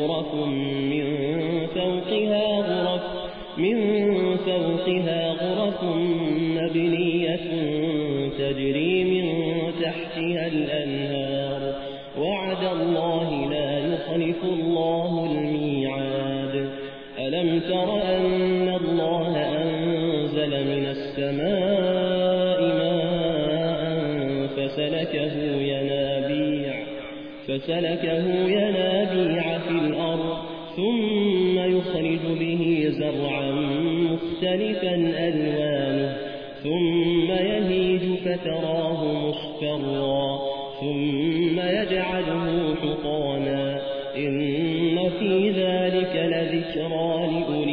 غرف من فوقها غرف من فوقها غرف مبنية تجري من تحتها الأنهار. وعد الله لا يخلف الله الميعاد. ألم تر أن الله أنزل من السماء ماء فسلكه فسلكه ينابيع في الأرض ثم يخرج به زرعا مختلفا ألوانه ثم يهيج فتراه مصفرا ثم يجعله حطاما. إن في ذلك لذكرى لأولي